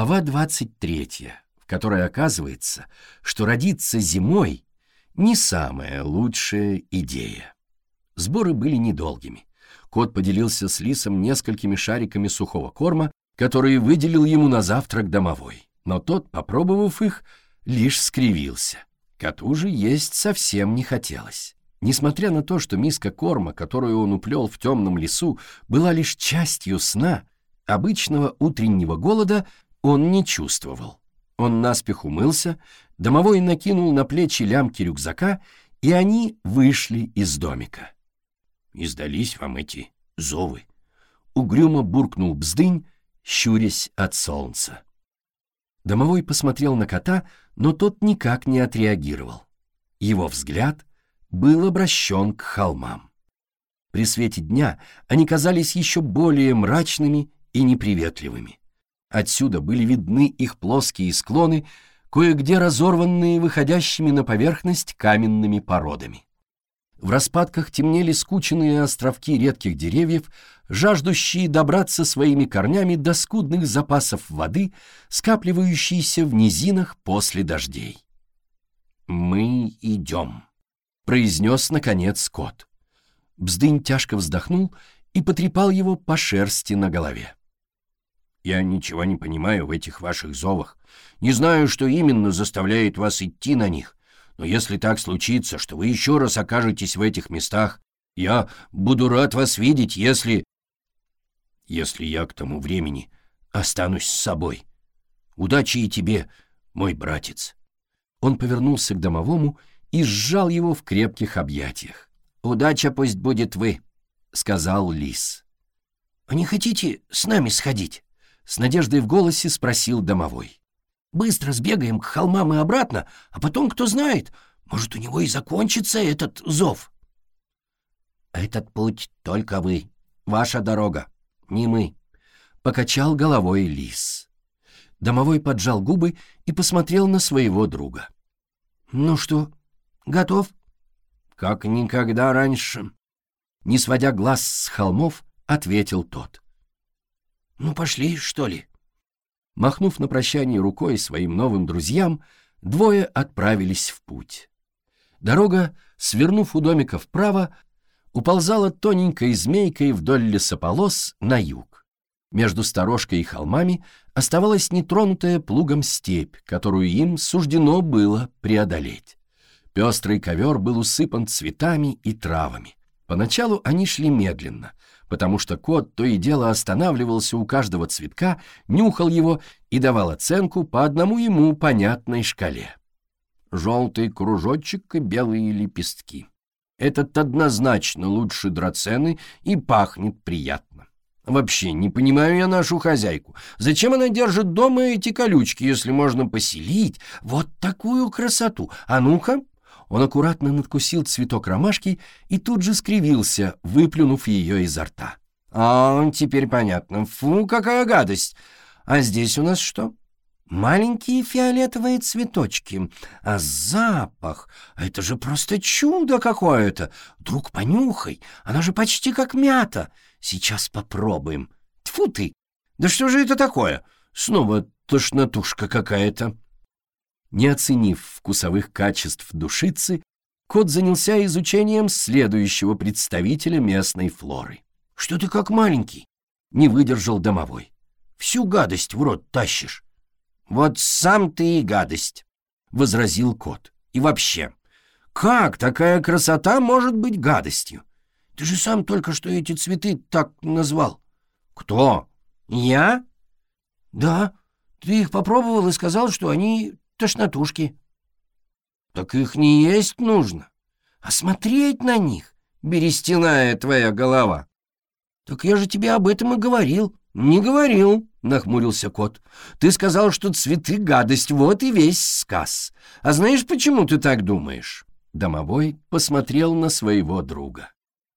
Глава 23, в которой оказывается, что родиться зимой не самая лучшая идея. Сборы были недолгими. Кот поделился с Лисом несколькими шариками сухого корма, которые выделил ему на завтрак домовой. Но тот, попробовав их, лишь скривился. Коту же есть совсем не хотелось. Несмотря на то, что миска корма, которую он уплел в темном лесу, была лишь частью сна, обычного утреннего голода он не чувствовал. Он наспех умылся, домовой накинул на плечи лямки рюкзака, и они вышли из домика. «Издались вам эти зовы?» Угрюмо буркнул бздынь, щурясь от солнца. Домовой посмотрел на кота, но тот никак не отреагировал. Его взгляд был обращен к холмам. При свете дня они казались еще более мрачными и неприветливыми. Отсюда были видны их плоские склоны, кое-где разорванные выходящими на поверхность каменными породами. В распадках темнели скученные островки редких деревьев, жаждущие добраться своими корнями до скудных запасов воды, скапливающиеся в низинах после дождей. «Мы идем», — произнес, наконец, кот. Бздынь тяжко вздохнул и потрепал его по шерсти на голове. «Я ничего не понимаю в этих ваших зовах. Не знаю, что именно заставляет вас идти на них, но если так случится, что вы еще раз окажетесь в этих местах, я буду рад вас видеть, если... Если я к тому времени останусь с собой. Удачи и тебе, мой братец. Он повернулся к домовому и сжал его в крепких объятиях. «Удача пусть будет вы», — сказал лис. «А не хотите с нами сходить?» — с надеждой в голосе спросил домовой. Быстро сбегаем к холмам и обратно, а потом, кто знает, может, у него и закончится этот зов. Этот путь только вы, ваша дорога, не мы, — покачал головой лис. Домовой поджал губы и посмотрел на своего друга. «Ну что, готов?» «Как никогда раньше», — не сводя глаз с холмов, ответил тот. «Ну, пошли, что ли?» Махнув на прощание рукой своим новым друзьям, двое отправились в путь. Дорога, свернув у домика вправо, уползала тоненькой змейкой вдоль лесополос на юг. Между сторожкой и холмами оставалась нетронутая плугом степь, которую им суждено было преодолеть. Пестрый ковер был усыпан цветами и травами. Поначалу они шли медленно, потому что кот то и дело останавливался у каждого цветка, нюхал его и давал оценку по одному ему понятной шкале. Желтый кружочек и белые лепестки. Этот однозначно лучше драцены и пахнет приятно. Вообще, не понимаю я нашу хозяйку. Зачем она держит дома эти колючки, если можно поселить вот такую красоту? А ну-ка, он аккуратно надкусил цветок ромашки и тут же скривился, выплюнув ее изо рта. «А, теперь понятно. Фу, какая гадость! А здесь у нас что?» Маленькие фиолетовые цветочки. А запах — это же просто чудо какое-то. Друг, понюхай, она же почти как мята. Сейчас попробуем. Тьфу ты! Да что же это такое? Снова тошнотушка какая-то. Не оценив вкусовых качеств душицы, кот занялся изучением следующего представителя местной флоры. «Что ты как маленький?» — не выдержал домовой. «Всю гадость в рот тащишь». «Вот сам ты и гадость», — возразил кот. «И вообще, как такая красота может быть гадостью? Ты же сам только что эти цветы так назвал». «Кто? Я?» «Да, ты их попробовал и сказал, что они тошнотушки. Так их не есть нужно, а смотреть на них, берестяная твоя голова. Так я же тебе об этом и говорил. Не говорил, нахмурился кот. Ты сказал, что цветы — гадость, вот и весь сказ. А знаешь, почему ты так думаешь? Домовой посмотрел на своего друга.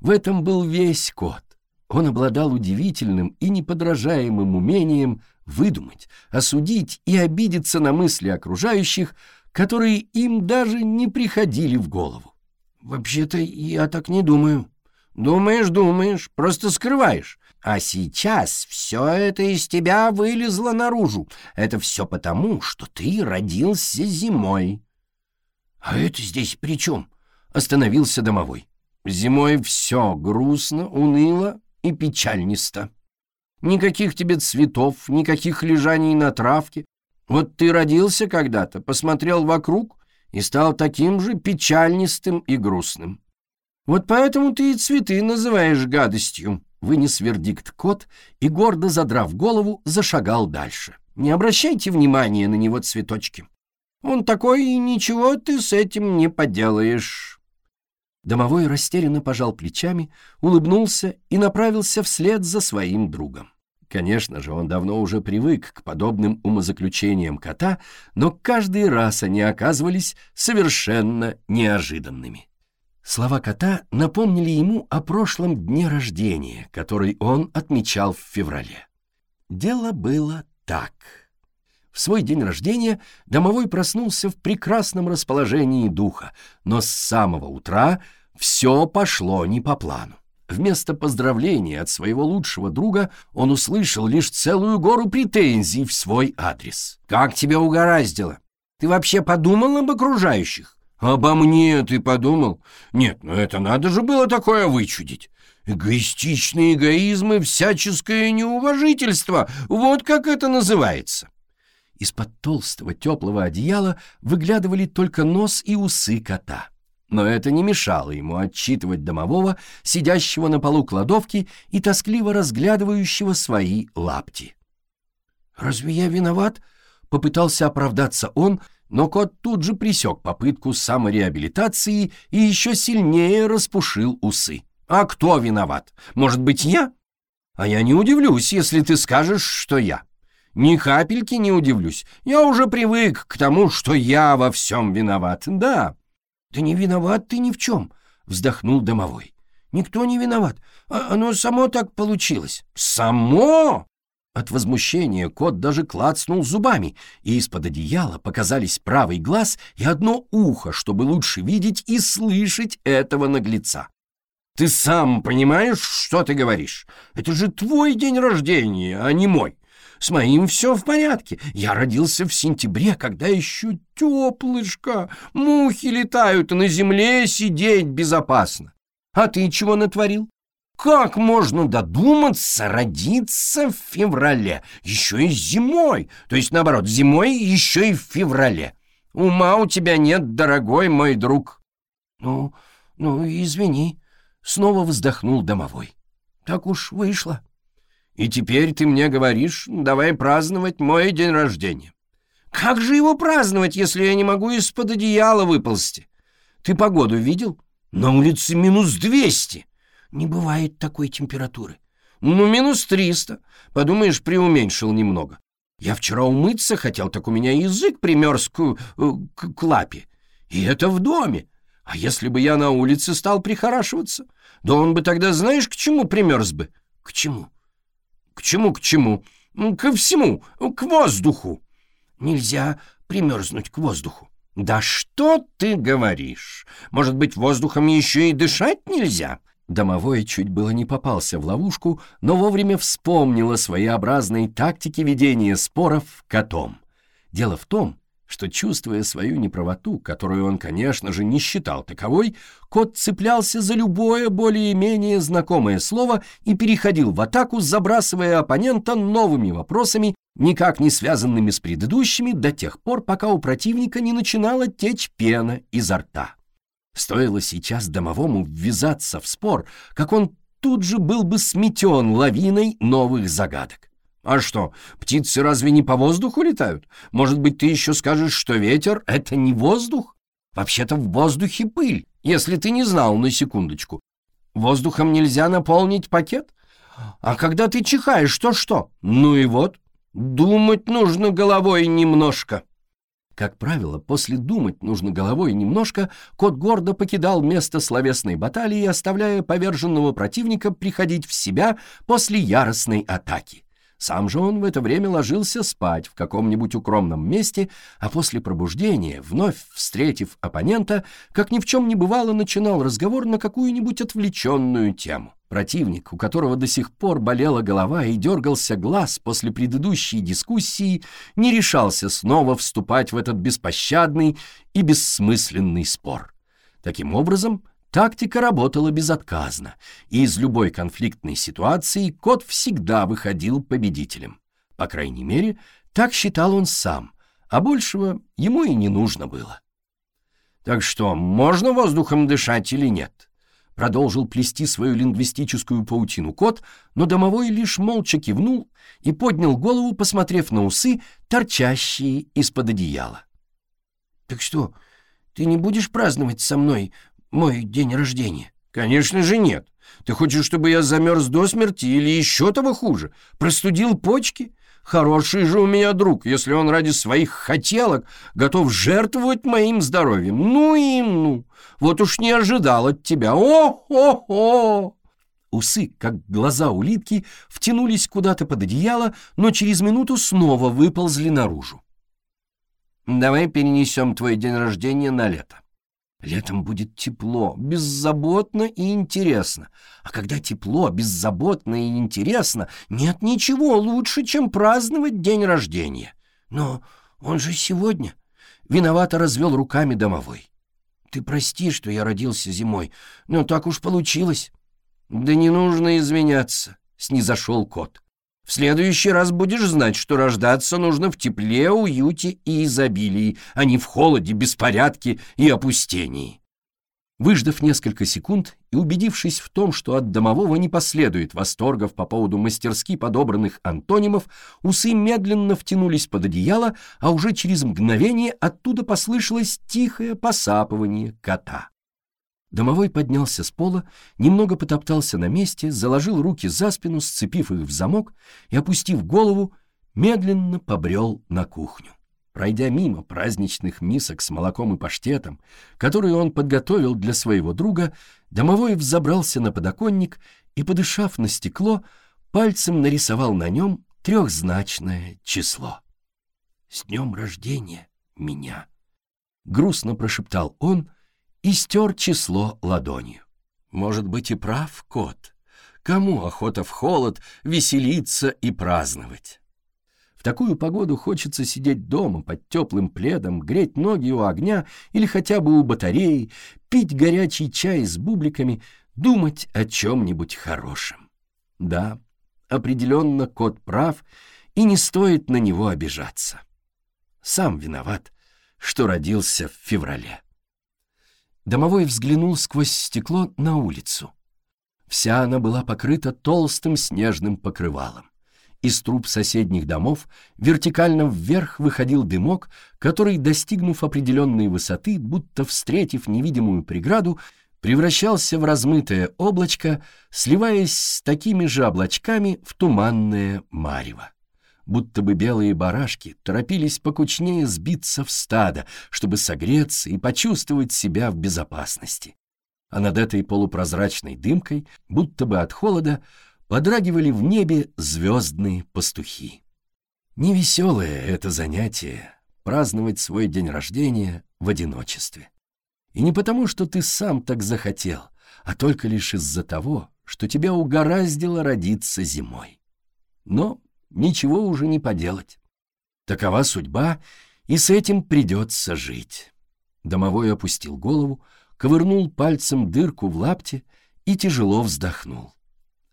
В этом был весь кот. Он обладал удивительным и неподражаемым умением выдумать, осудить и обидеться на мысли окружающих, которые им даже не приходили в голову. «Вообще-то я так не думаю». «Думаешь, думаешь, просто скрываешь. А сейчас все это из тебя вылезло наружу. Это все потому, что ты родился зимой. — А это здесь при чем? — остановился домовой. — Зимой все грустно, уныло и печальнисто. Никаких тебе цветов, никаких лежаний на травке. Вот ты родился когда-то, посмотрел вокруг и стал таким же печальнистым и грустным. Вот поэтому ты и цветы называешь гадостью вынес вердикт кот и, гордо задрав голову, зашагал дальше. Не обращайте внимания на него, цветочки. Он такой, и ничего ты с этим не поделаешь. Домовой растерянно пожал плечами, улыбнулся и направился вслед за своим другом. Конечно же, он давно уже привык к подобным умозаключениям кота, но каждый раз они оказывались совершенно неожиданными. Слова кота напомнили ему о прошлом дне рождения, который он отмечал в феврале. Дело было так. В свой день рождения домовой проснулся в прекрасном расположении духа, но с самого утра все пошло не по плану. Вместо поздравления от своего лучшего друга он услышал лишь целую гору претензий в свой адрес. «Как тебя угораздило? Ты вообще подумал об окружающих? «Обо мне ты подумал? Нет, ну это надо же было такое вычудить. Эгоистичный эгоизм и всяческое неуважительство. Вот как это называется». Из-под толстого теплого одеяла выглядывали только нос и усы кота. Но это не мешало ему отчитывать домового, сидящего на полу кладовки и тоскливо разглядывающего свои лапти. «Разве я виноват?» — попытался оправдаться он — но кот тут же присек попытку самореабилитации и еще сильнее распушил усы. «А кто виноват? Может быть, я? А я не удивлюсь, если ты скажешь, что я. Ни капельки не удивлюсь. Я уже привык к тому, что я во всем виноват. Да». «Да не виноват ты ни в чем», — вздохнул домовой. «Никто не виноват. А оно само так получилось». «Само?» От возмущения кот даже клацнул зубами, и из-под одеяла показались правый глаз и одно ухо, чтобы лучше видеть и слышать этого наглеца. «Ты сам понимаешь, что ты говоришь? Это же твой день рождения, а не мой. С моим все в порядке. Я родился в сентябре, когда еще теплышко, мухи летают, и на земле сидеть безопасно. А ты чего натворил? Как можно додуматься родиться в феврале, еще и зимой, то есть, наоборот, зимой еще и в феврале? Ума у тебя нет, дорогой мой друг. Ну, ну, извини, снова вздохнул домовой. Так уж вышло. И теперь ты мне говоришь, давай праздновать мой день рождения. Как же его праздновать, если я не могу из-под одеяла выползти? Ты погоду видел? На улице минус двести. Не бывает такой температуры. Ну, минус триста. Подумаешь, преуменьшил немного. Я вчера умыться хотел, так у меня язык примерз к, э, к, к лапе. И это в доме. А если бы я на улице стал прихорашиваться? Да он бы тогда знаешь, к чему примерз бы? К чему? К чему, к чему? Ко всему, к воздуху. Нельзя примерзнуть к воздуху. Да что ты говоришь? Может быть, воздухом еще и дышать нельзя? Домовой чуть было не попался в ловушку, но вовремя вспомнил о своеобразной тактике ведения споров котом. Дело в том, что, чувствуя свою неправоту, которую он, конечно же, не считал таковой, кот цеплялся за любое более-менее знакомое слово и переходил в атаку, забрасывая оппонента новыми вопросами, никак не связанными с предыдущими, до тех пор, пока у противника не начинала течь пена изо рта. Стоило сейчас домовому ввязаться в спор, как он тут же был бы сметен лавиной новых загадок. А что, птицы разве не по воздуху летают? Может быть, ты еще скажешь, что ветер — это не воздух? Вообще-то в воздухе пыль, если ты не знал на секундочку. Воздухом нельзя наполнить пакет? А когда ты чихаешь, то что? Ну и вот, думать нужно головой немножко. Как правило, после думать нужно головой немножко, кот гордо покидал место словесной баталии, оставляя поверженного противника приходить в себя после яростной атаки. Сам же он в это время ложился спать в каком-нибудь укромном месте, а после пробуждения, вновь встретив оппонента, как ни в чем не бывало, начинал разговор на какую-нибудь отвлеченную тему. Противник, у которого до сих пор болела голова и дергался глаз после предыдущей дискуссии, не решался снова вступать в этот беспощадный и бессмысленный спор. Таким образом, Тактика работала безотказно, и из любой конфликтной ситуации кот всегда выходил победителем. По крайней мере, так считал он сам, а большего ему и не нужно было. «Так что, можно воздухом дышать или нет?» Продолжил плести свою лингвистическую паутину кот, но домовой лишь молча кивнул и поднял голову, посмотрев на усы, торчащие из-под одеяла. «Так что, ты не будешь праздновать со мной мой день рождения?» «Конечно же нет. Ты хочешь, чтобы я замерз до смерти или еще того хуже? Простудил почки? Хороший же у меня друг, если он ради своих хотелок готов жертвовать моим здоровьем. Ну и ну! Вот уж не ожидал от тебя. О-о-о!» Усы, как глаза улитки, втянулись куда-то под одеяло, но через минуту снова выползли наружу. «Давай перенесем твой день рождения на лето. Летом будет тепло, беззаботно и интересно. А когда тепло, беззаботно и интересно, нет ничего лучше, чем праздновать день рождения. Но он же сегодня. Виновато развел руками домовой. Ты прости, что я родился зимой, но так уж получилось. Да не нужно извиняться, снизошел кот. В следующий раз будешь знать, что рождаться нужно в тепле, уюте и изобилии, а не в холоде, беспорядке и опустении. Выждав несколько секунд и убедившись в том, что от домового не последует восторгов по поводу мастерски подобранных антонимов, усы медленно втянулись под одеяло, а уже через мгновение оттуда послышалось тихое посапывание кота. Домовой поднялся с пола, немного потоптался на месте, заложил руки за спину, сцепив их в замок и, опустив голову, медленно побрел на кухню. Пройдя мимо праздничных мисок с молоком и паштетом, которые он подготовил для своего друга, домовой взобрался на подоконник и, подышав на стекло, пальцем нарисовал на нем трехзначное число. «С днем рождения меня!» — грустно прошептал он — и стер число ладонью. Может быть и прав кот. Кому охота в холод веселиться и праздновать? В такую погоду хочется сидеть дома под теплым пледом, греть ноги у огня или хотя бы у батареи, пить горячий чай с бубликами, думать о чем-нибудь хорошем. Да, определенно кот прав, и не стоит на него обижаться. Сам виноват, что родился в феврале. Домовой взглянул сквозь стекло на улицу. Вся она была покрыта толстым снежным покрывалом. Из труб соседних домов вертикально вверх выходил дымок, который, достигнув определенной высоты, будто встретив невидимую преграду, превращался в размытое облачко, сливаясь с такими же облачками в туманное марево будто бы белые барашки торопились покучнее сбиться в стадо, чтобы согреться и почувствовать себя в безопасности. А над этой полупрозрачной дымкой, будто бы от холода, подрагивали в небе звездные пастухи. Невеселое это занятие — праздновать свой день рождения в одиночестве. И не потому, что ты сам так захотел, а только лишь из-за того, что тебя угораздило родиться зимой. Но ничего уже не поделать. Такова судьба, и с этим придется жить. Домовой опустил голову, ковырнул пальцем дырку в лапте и тяжело вздохнул.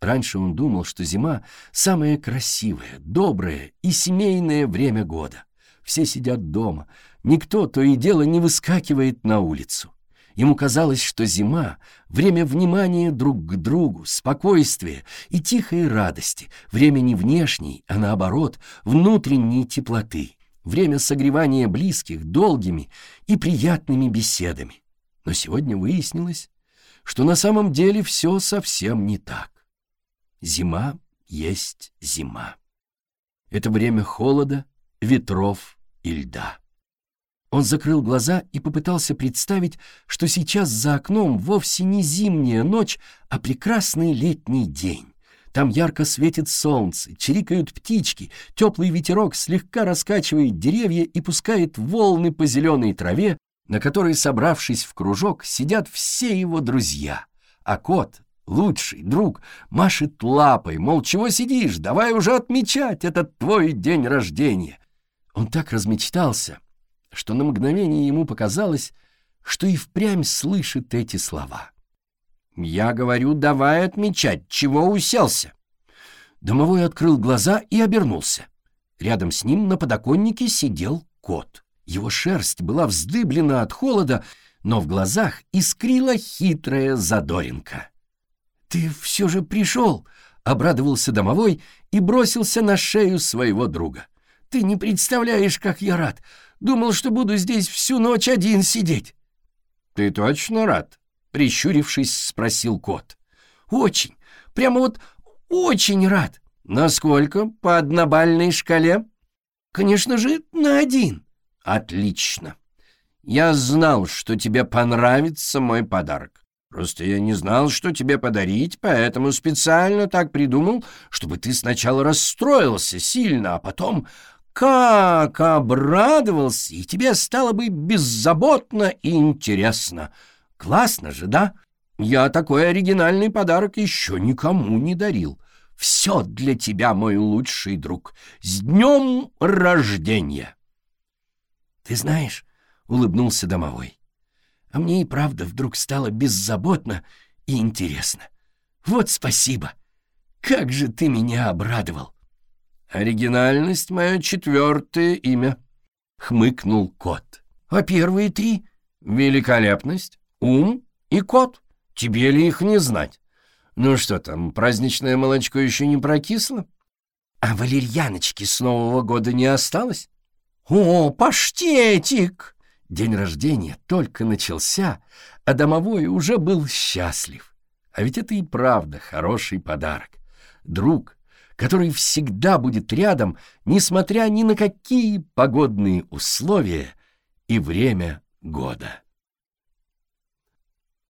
Раньше он думал, что зима — самое красивое, доброе и семейное время года. Все сидят дома, никто то и дело не выскакивает на улицу. Ему казалось, что зима — время внимания друг к другу, спокойствия и тихой радости, время не внешней, а наоборот, внутренней теплоты, время согревания близких долгими и приятными беседами. Но сегодня выяснилось, что на самом деле все совсем не так. Зима есть зима. Это время холода, ветров и льда. Он закрыл глаза и попытался представить, что сейчас за окном вовсе не зимняя ночь, а прекрасный летний день. Там ярко светит солнце, чирикают птички, теплый ветерок слегка раскачивает деревья и пускает волны по зеленой траве, на которой, собравшись в кружок, сидят все его друзья. А кот, лучший друг, машет лапой, мол, чего сидишь, давай уже отмечать этот твой день рождения. Он так размечтался, что на мгновение ему показалось, что и впрямь слышит эти слова. «Я говорю, давай отмечать, чего уселся?» Домовой открыл глаза и обернулся. Рядом с ним на подоконнике сидел кот. Его шерсть была вздыблена от холода, но в глазах искрила хитрая задоринка. «Ты все же пришел!» — обрадовался домовой и бросился на шею своего друга. «Ты не представляешь, как я рад! Думал, что буду здесь всю ночь один сидеть!» «Ты точно рад?» прищурившись, спросил кот. «Очень, прямо вот очень рад. Насколько по однобальной шкале?» «Конечно же, на один». «Отлично. Я знал, что тебе понравится мой подарок. Просто я не знал, что тебе подарить, поэтому специально так придумал, чтобы ты сначала расстроился сильно, а потом как обрадовался, и тебе стало бы беззаботно и интересно». Классно же, да? Я такой оригинальный подарок еще никому не дарил. Все для тебя, мой лучший друг. С днем рождения!» «Ты знаешь, — улыбнулся домовой, — а мне и правда вдруг стало беззаботно и интересно. Вот спасибо! Как же ты меня обрадовал!» «Оригинальность — мое четвертое имя», — хмыкнул кот. «А первые три?» «Великолепность, ум и кот. Тебе ли их не знать? Ну что там, праздничное молочко еще не прокисло? А валерьяночки с Нового года не осталось? О, паштетик! День рождения только начался, а домовой уже был счастлив. А ведь это и правда хороший подарок. Друг, который всегда будет рядом, несмотря ни на какие погодные условия и время года.